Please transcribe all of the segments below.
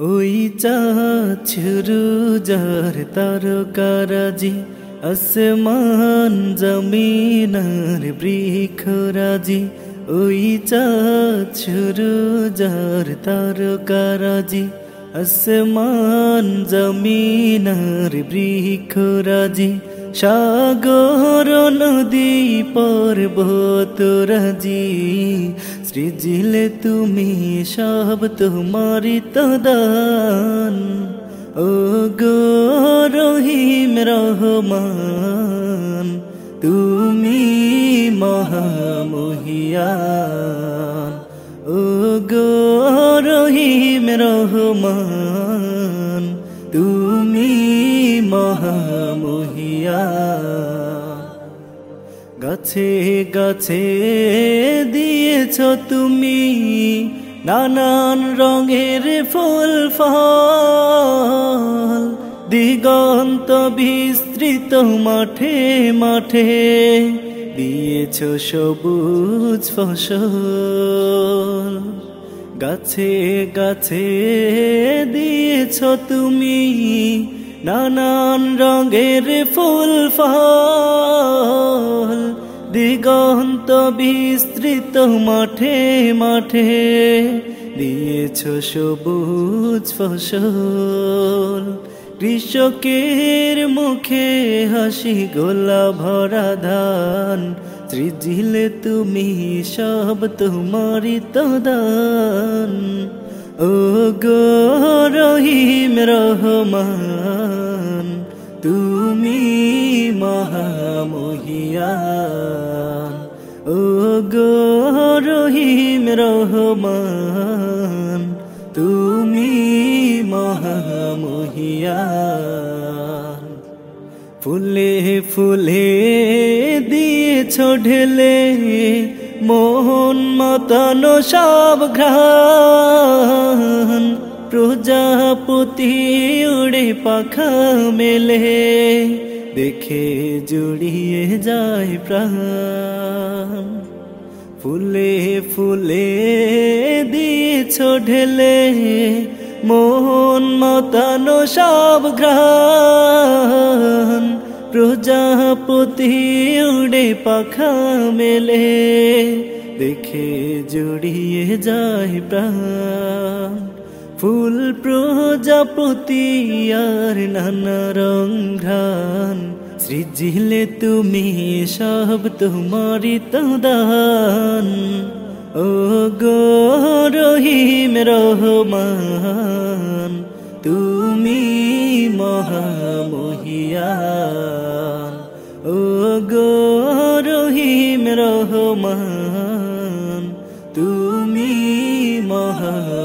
ওই চাছরু যার তারকারাজি আসমান জমিনার বৃক্ষরাজি ওই চাছরু যার তারকারাজি আসমান জমিনার বৃক্ষরাজি সাগর নদী পর্বত রাজি, সৃজিলে তুমি সব তোমারি তদান। ও গো রহিম রহমান, তুমি মহামহিয়ান। ও গো রহিম রহমান, তুমি মহামহিয়ান গাছে গাছে দিয়েছ তুমি নানান রঙের ফুল, ফল। দিগন্ত বিস্তৃত মাঠে মাঠে দিয়েছ সবুজ ফসল। গাছে গাছে দিয়েছ তুমি নানান রঙের ফুল, ফল, দিগন্ত বিস্তৃত মাঠে মাঠে। দিয়েছ সবুজ ফসল। কৃষকের মুখে হাসি গোলা ভরা ধান। সৃজিলে তুমি সব তোমারি তদান। ও গো রহিম রহমান, তুমি মহামহিয়ান। ও গো রহিম রহমান, তুমি মহামহিয়ান। ফুলে ফুলে দিয়েছ ঢেলে, মোহন মতানো সব ঘ্রাণ। প্রজাপতি উড়ে পাখা মেলে। দেখে জুড়িয়ে যায় প্রাণ। ফুলে ফুলে দিয়েছ ঢেলে মোহন মতানো সব ঘ্রাণ। প্রজাপতি উড়ে পাখা মেলে, দেখে জড়িয়ে যায় প্রাণ। ফুল প্রজাপতি আর নানা রং ঘ্রাণ। সৃজিলে তুমি সব তোমারি তদান। ও গো রহিম রহমান, তুমি মহামহিয়ান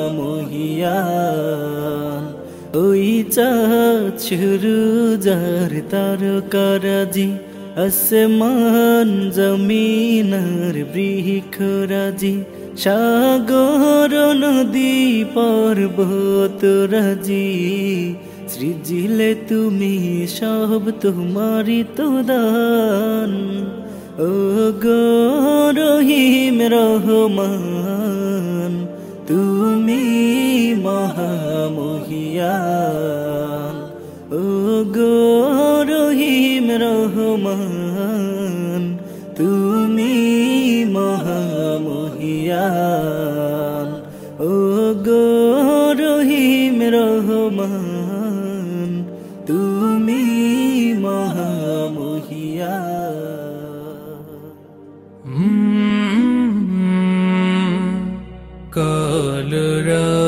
মহামহিয়ান ওই চাছরু যার তারকারাজি, আসমান জমিনার বৃক্ষরাজি, সাগর নদী পর্বত রাজি। সৃজিলে তুমি সব তোমারি তো দান। ও গো রহিম রহমান তুমি মহামহিয়ান ও গো রহিম রহমান তুমি মহামহিয়ান ও গো রহিম রহমান তুমি মহামহিয়ান कालरा